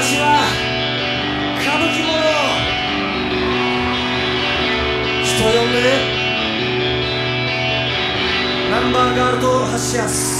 私は歌舞伎人呼んで。ナンバーガールとハしやす。